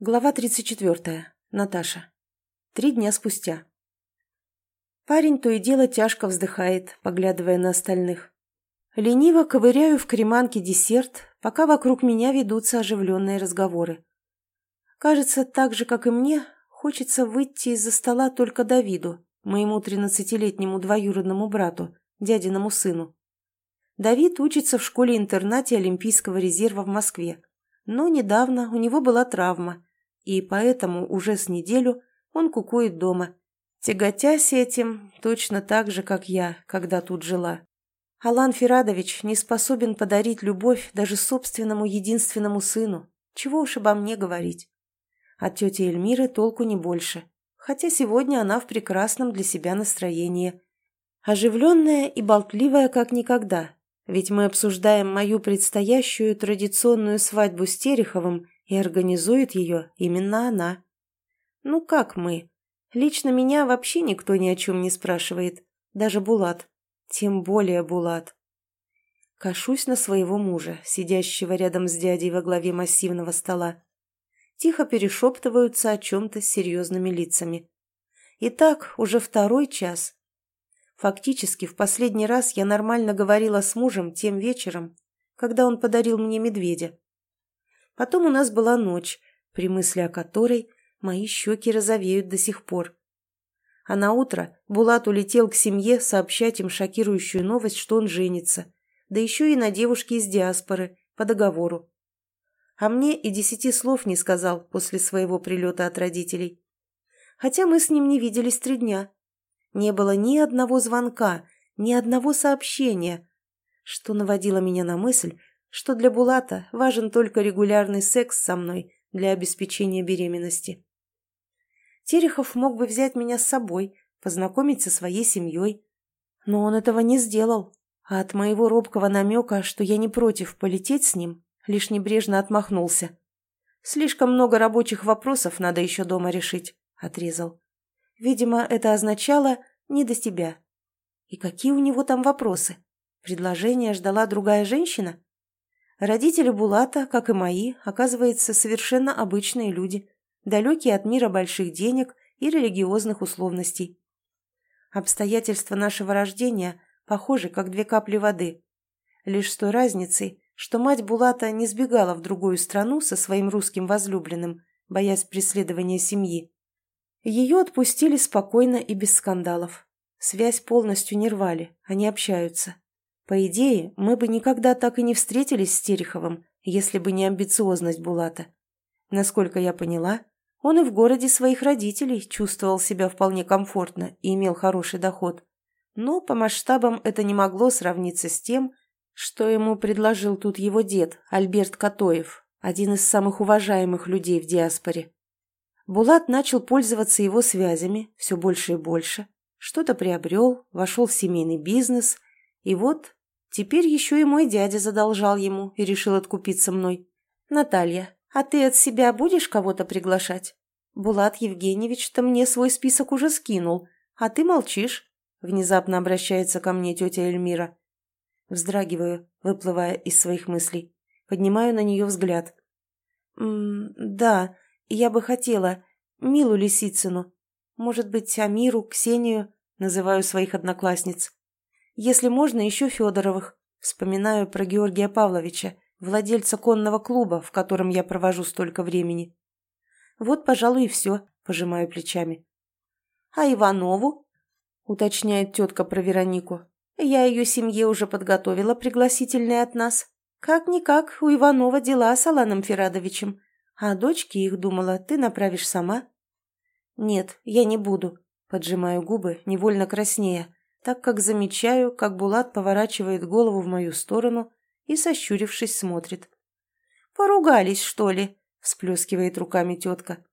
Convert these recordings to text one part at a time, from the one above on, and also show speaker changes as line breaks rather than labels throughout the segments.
Глава 34. Наташа. Три дня спустя. Парень то и дело тяжко вздыхает, поглядывая на остальных. Лениво ковыряю в креманке десерт, пока вокруг меня ведутся оживленные разговоры. Кажется, так же, как и мне, хочется выйти из-за стола только Давиду, моему тринадцатилетнему двоюродному брату, дядиному сыну. Давид учится в школе-интернате Олимпийского резерва в Москве, но недавно у него была травма – и поэтому уже с неделю он кукует дома, тяготясь этим точно так же, как я, когда тут жила. Алан Ферадович не способен подарить любовь даже собственному единственному сыну, чего уж обо мне говорить. От тети Эльмиры толку не больше, хотя сегодня она в прекрасном для себя настроении. Оживленная и болтливая, как никогда, ведь мы обсуждаем мою предстоящую традиционную свадьбу с Тереховым и организует ее именно она. Ну как мы? Лично меня вообще никто ни о чем не спрашивает. Даже Булат. Тем более Булат. Кашусь на своего мужа, сидящего рядом с дядей во главе массивного стола. Тихо перешептываются о чем-то с серьезными лицами. И так уже второй час. Фактически, в последний раз я нормально говорила с мужем тем вечером, когда он подарил мне медведя. Потом у нас была ночь, при мысли о которой мои щеки розовеют до сих пор. А на утро Булат улетел к семье сообщать им шокирующую новость, что он женится, да еще и на девушке из диаспоры, по договору. А мне и десяти слов не сказал после своего прилета от родителей. Хотя мы с ним не виделись три дня. Не было ни одного звонка, ни одного сообщения, что наводило меня на мысль, что для Булата важен только регулярный секс со мной для обеспечения беременности. Терехов мог бы взять меня с собой, познакомить со своей семьей. Но он этого не сделал, а от моего робкого намека, что я не против полететь с ним, лишь небрежно отмахнулся. «Слишком много рабочих вопросов надо еще дома решить», — отрезал. Видимо, это означало «не до тебя». И какие у него там вопросы? Предложение ждала другая женщина? Родители Булата, как и мои, оказывается, совершенно обычные люди, далекие от мира больших денег и религиозных условностей. Обстоятельства нашего рождения похожи, как две капли воды. Лишь с той разницей, что мать Булата не сбегала в другую страну со своим русским возлюбленным, боясь преследования семьи. Ее отпустили спокойно и без скандалов. Связь полностью не рвали, они общаются, по идее, мы бы никогда так и не встретились с Тереховым, если бы не амбициозность Булата. Насколько я поняла, он и в городе своих родителей чувствовал себя вполне комфортно и имел хороший доход. Но по масштабам это не могло сравниться с тем, что ему предложил тут его дед, Альберт Катоев, один из самых уважаемых людей в диаспоре. Булат начал пользоваться его связями все больше и больше, что-то приобрел, вошел в семейный бизнес, и вот Теперь еще и мой дядя задолжал ему и решил откупиться мной. «Наталья, а ты от себя будешь кого-то приглашать? Булат Евгеньевич-то мне свой список уже скинул, а ты молчишь?» Внезапно обращается ко мне тетя Эльмира. Вздрагиваю, выплывая из своих мыслей. Поднимаю на нее взгляд. «М -м «Да, я бы хотела. Милу Лисицыну. Может быть, Амиру, Ксению?» Называю своих одноклассниц. Если можно, еще Федоровых. Вспоминаю про Георгия Павловича, владельца конного клуба, в котором я провожу столько времени. Вот, пожалуй, и все, пожимаю плечами. А Иванову? Уточняет тетка про Веронику. Я ее семье уже подготовила пригласительные от нас. Как-никак, у Иванова дела с Аланом Ферадовичем. А дочки их, думала, ты направишь сама? Нет, я не буду. Поджимаю губы, невольно краснея так как замечаю, как Булат поворачивает голову в мою сторону и, сощурившись, смотрит. «Поругались, что ли?» – всплескивает руками тетка.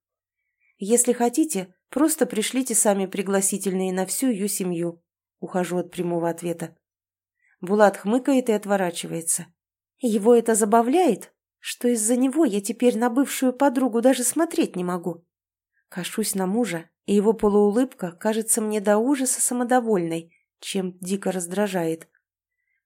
«Если хотите, просто пришлите сами пригласительные на всю ее семью», – ухожу от прямого ответа. Булат хмыкает и отворачивается. Его это забавляет, что из-за него я теперь на бывшую подругу даже смотреть не могу. Кашусь на мужа, и его полуулыбка кажется мне до ужаса самодовольной, чем дико раздражает.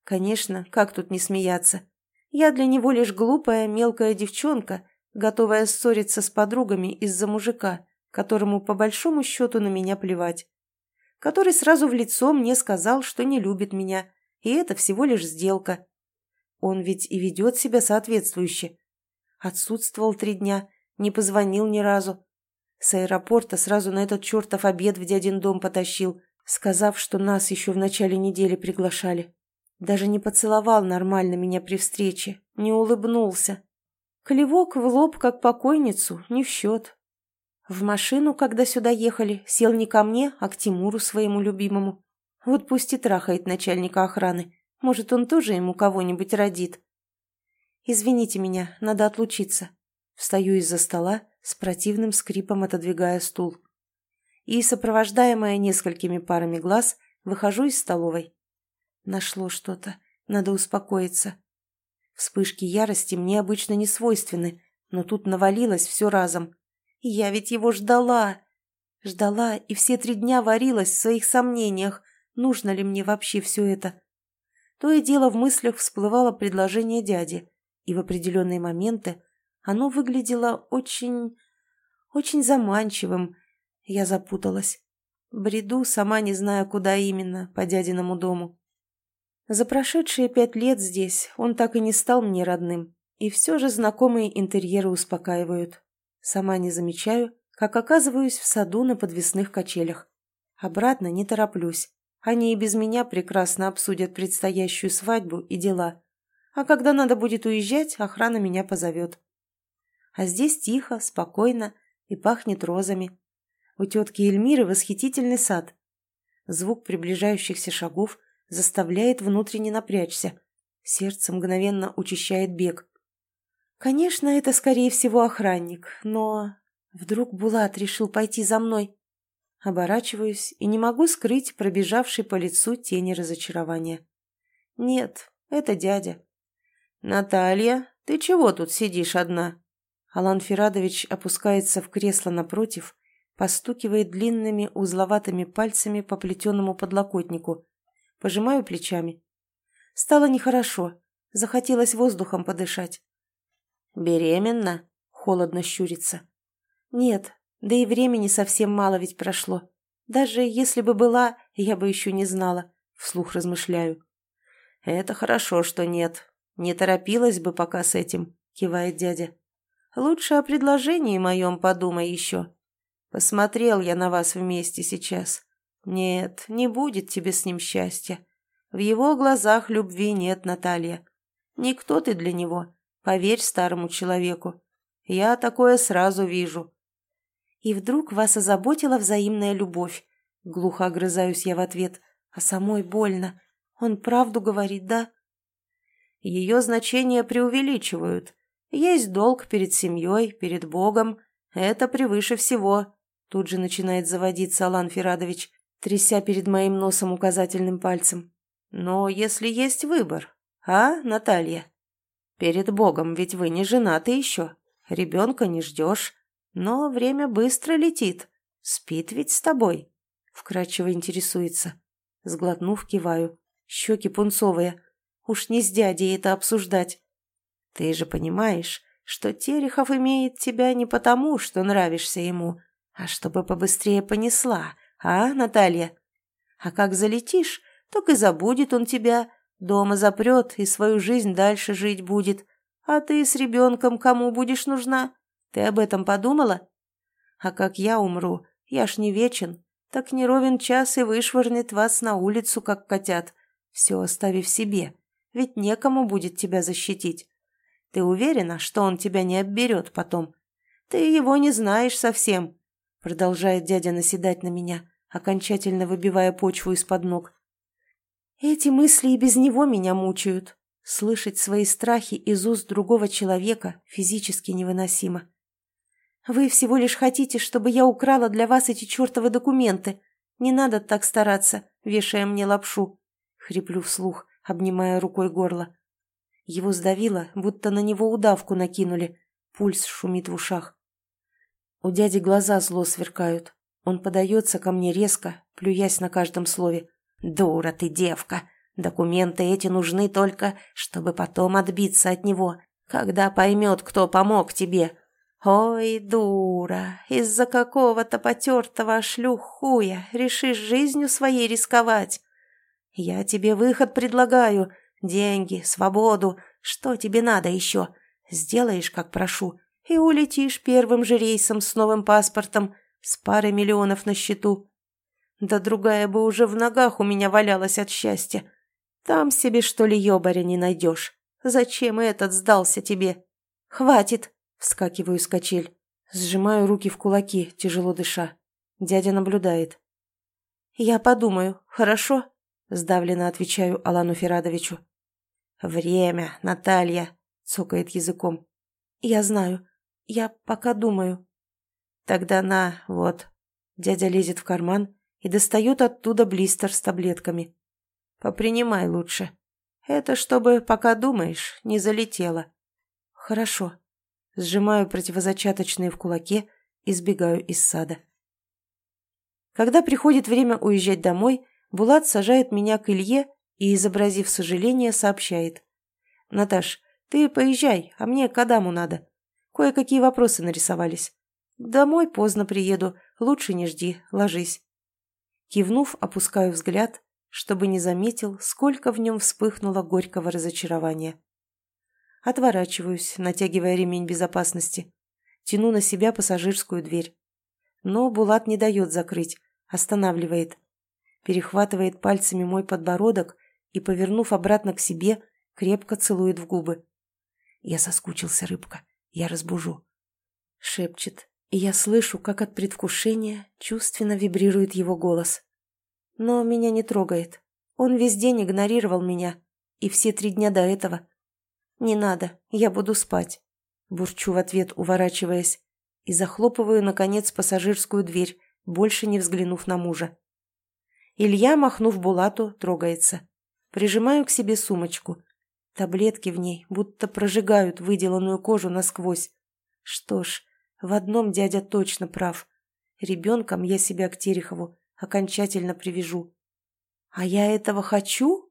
Конечно, как тут не смеяться? Я для него лишь глупая мелкая девчонка, готовая ссориться с подругами из-за мужика, которому по большому счету на меня плевать. Который сразу в лицо мне сказал, что не любит меня, и это всего лишь сделка. Он ведь и ведет себя соответствующе. Отсутствовал три дня, не позвонил ни разу. С аэропорта сразу на этот чертов обед в дядин дом потащил, сказав, что нас еще в начале недели приглашали. Даже не поцеловал нормально меня при встрече, не улыбнулся. Клевок в лоб, как покойницу, не в счет. В машину, когда сюда ехали, сел не ко мне, а к Тимуру, своему любимому. Вот пусть и трахает начальника охраны. Может, он тоже ему кого-нибудь родит. Извините меня, надо отлучиться. Встаю из-за стола, с противным скрипом отодвигая стул. И, сопровождаемая несколькими парами глаз, выхожу из столовой. Нашло что-то. Надо успокоиться. Вспышки ярости мне обычно не свойственны, но тут навалилось все разом. Я ведь его ждала. Ждала и все три дня варилась в своих сомнениях, нужно ли мне вообще все это. То и дело в мыслях всплывало предложение дяди, и в определенные моменты оно выглядело очень... очень заманчивым. Я запуталась. Бреду, сама не зная, куда именно, по дядиному дому. За прошедшие пять лет здесь он так и не стал мне родным, и все же знакомые интерьеры успокаивают. Сама не замечаю, как оказываюсь в саду на подвесных качелях. Обратно не тороплюсь. Они и без меня прекрасно обсудят предстоящую свадьбу и дела. А когда надо будет уезжать, охрана меня позовет. А здесь тихо, спокойно и пахнет розами. У тетки Эльмиры восхитительный сад. Звук приближающихся шагов заставляет внутренне напрячься. Сердце мгновенно учащает бег. Конечно, это, скорее всего, охранник, но... Вдруг Булат решил пойти за мной? Оборачиваюсь и не могу скрыть пробежавшей по лицу тени разочарования. Нет, это дядя. «Наталья, ты чего тут сидишь одна?» Алан Ферадович опускается в кресло напротив, постукивает длинными узловатыми пальцами по плетеному подлокотнику. Пожимаю плечами. Стало нехорошо, захотелось воздухом подышать. «Беременна?» — холодно щурится. «Нет, да и времени совсем мало ведь прошло. Даже если бы была, я бы еще не знала», — вслух размышляю. «Это хорошо, что нет. Не торопилась бы пока с этим», — кивает дядя. «Лучше о предложении моем подумай еще. Посмотрел я на вас вместе сейчас. Нет, не будет тебе с ним счастья. В его глазах любви нет, Наталья. Никто ты для него, поверь старому человеку. Я такое сразу вижу. И вдруг вас озаботила взаимная любовь. Глухо огрызаюсь я в ответ, а самой больно. Он правду говорит, да? Ее значение преувеличивают. Есть долг перед семьей, перед Богом. Это превыше всего. Тут же начинает заводиться Алан Ферадович, тряся перед моим носом указательным пальцем. Но если есть выбор, а, Наталья? Перед Богом ведь вы не женаты еще. Ребенка не ждешь. Но время быстро летит. Спит ведь с тобой. Вкрадчиво интересуется. Сглотнув, киваю. Щеки пунцовые. Уж не с дядей это обсуждать. Ты же понимаешь, что Терехов имеет тебя не потому, что нравишься ему, а чтобы побыстрее понесла, а, Наталья? А как залетишь, так и забудет он тебя, дома запрет и свою жизнь дальше жить будет. А ты с ребенком кому будешь нужна? Ты об этом подумала? А как я умру, я ж не вечен, так не ровен час и вышвырнет вас на улицу, как котят, все оставив себе, ведь некому будет тебя защитить. Ты уверена, что он тебя не обберет потом? Ты его не знаешь совсем, продолжает дядя наседать на меня, окончательно выбивая почву из-под ног. Эти мысли и без него меня мучают. Слышать свои страхи из уст другого человека физически невыносимо. Вы всего лишь хотите, чтобы я украла для вас эти чертовы документы. Не надо так стараться, вешая мне лапшу. Хриплю вслух, обнимая рукой горло. Его сдавило, будто на него удавку накинули. Пульс шумит в ушах. У дяди глаза зло сверкают. Он подается ко мне резко, плюясь на каждом слове. «Дура ты, девка! Документы эти нужны только, чтобы потом отбиться от него, когда поймет, кто помог тебе, Ой, дура, из-за какого-то потертого шлюхуя решишь жизнью своей рисковать. Я тебе выход предлагаю, деньги, свободу, что тебе надо еще? Сделаешь, как прошу, и улетишь первым же рейсом с новым паспортом, с парой миллионов на счету. Да другая бы уже в ногах у меня валялась от счастья. Там себе, что ли, ёбаря не найдешь. Зачем этот сдался тебе? Хватит, Вскакиваю с качель. Сжимаю руки в кулаки, тяжело дыша. Дядя наблюдает. «Я подумаю, хорошо?» Сдавленно отвечаю Алану Ферадовичу. «Время, Наталья!» — цокает языком. «Я знаю. Я пока думаю». «Тогда на, вот». Дядя лезет в карман и достает оттуда блистер с таблетками. «Попринимай лучше. Это чтобы, пока думаешь, не залетело». «Хорошо», сжимаю противозачаточные в кулаке и сбегаю из сада. Когда приходит время уезжать домой, Булат сажает меня к Илье и, изобразив сожаление, сообщает. «Наташ, ты поезжай, а мне к Адаму надо. Кое-какие вопросы нарисовались. Домой поздно приеду, лучше не жди, ложись». Кивнув, опускаю взгляд, чтобы не заметил, сколько в нем вспыхнуло горького разочарования. Отворачиваюсь, натягивая ремень безопасности. Тяну на себя пассажирскую дверь. Но Булат не дает закрыть, останавливает. Перехватывает пальцами мой подбородок и, повернув обратно к себе, крепко целует в губы. Я соскучился, рыбка. Я разбужу. Шепчет, и я слышу, как от предвкушения чувственно вибрирует его голос. Но меня не трогает. Он весь день игнорировал меня. И все три дня до этого. «Не надо, я буду спать», – бурчу в ответ, уворачиваясь, и захлопываю, наконец, пассажирскую дверь, больше не взглянув на мужа. Илья, махнув Булату, трогается. Прижимаю к себе сумочку. Таблетки в ней будто прожигают выделанную кожу насквозь. Что ж, в одном дядя точно прав. Ребенком я себя к Терехову окончательно привяжу. А я этого хочу?